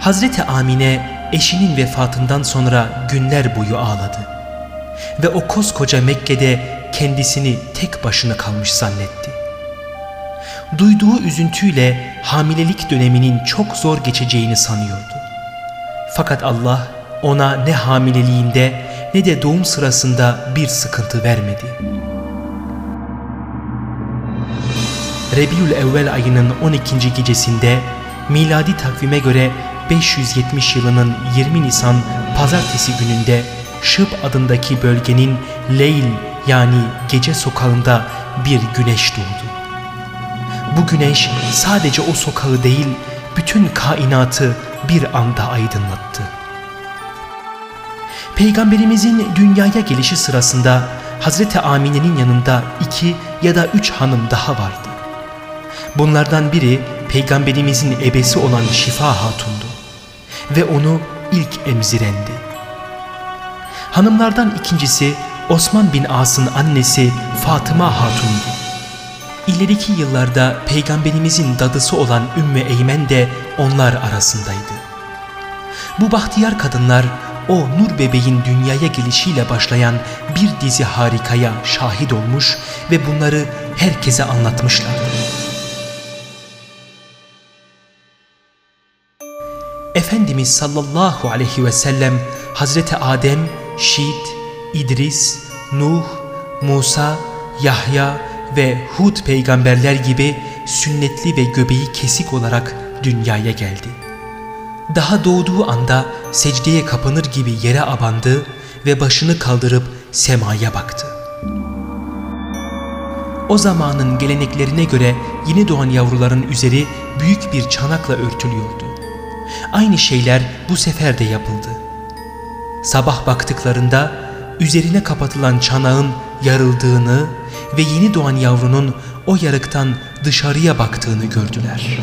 Hazreti Amine eşinin vefatından sonra günler boyu ağladı. Ve o koskoca Mekke'de kendisini tek başına kalmış zannetti. Duyduğu üzüntüyle hamilelik döneminin çok zor geçeceğini sanıyordu. Fakat Allah ona ne hamileliğinde ne de doğum sırasında bir sıkıntı vermedi. Rebiül Evvel ayının 12. gecesinde miladi takvime göre 570 yılının 20 Nisan pazartesi gününde Şıp adındaki bölgenin Leyl yani gece sokağında bir güneş doğdu. Bu güneş sadece o sokağı değil bütün kainatı bir anda aydınlattı. Peygamberimizin dünyaya gelişi sırasında Hazreti Amine'nin yanında iki ya da üç hanım daha vardı. Bunlardan biri Peygamberimizin ebesi olan Şifa Hatun'du ve onu ilk emzirendi. Hanımlardan ikincisi Osman bin As'ın annesi Fatıma Hatun'du. İleriki yıllarda Peygamberimizin dadısı olan Ümmü Eymen de onlar arasındaydı. Bu bahtiyar kadınlar o nur bebeğin dünyaya gelişiyle başlayan bir dizi harikaya şahit olmuş ve bunları herkese anlatmışlardı. Efendimiz sallallahu aleyhi ve sellem Hazreti Adem, Şit, İdris, Nuh, Musa, Yahya ve Hud peygamberler gibi sünnetli ve göbeği kesik olarak dünyaya geldi. Daha doğduğu anda secdeye kapanır gibi yere abandı ve başını kaldırıp semaya baktı. O zamanın geleneklerine göre yeni doğan yavruların üzeri büyük bir çanakla örtülüyordu. Aynı şeyler bu sefer de yapıldı. Sabah baktıklarında üzerine kapatılan çanağın yarıldığını ve yeni doğan yavrunun o yarıktan dışarıya baktığını gördüler.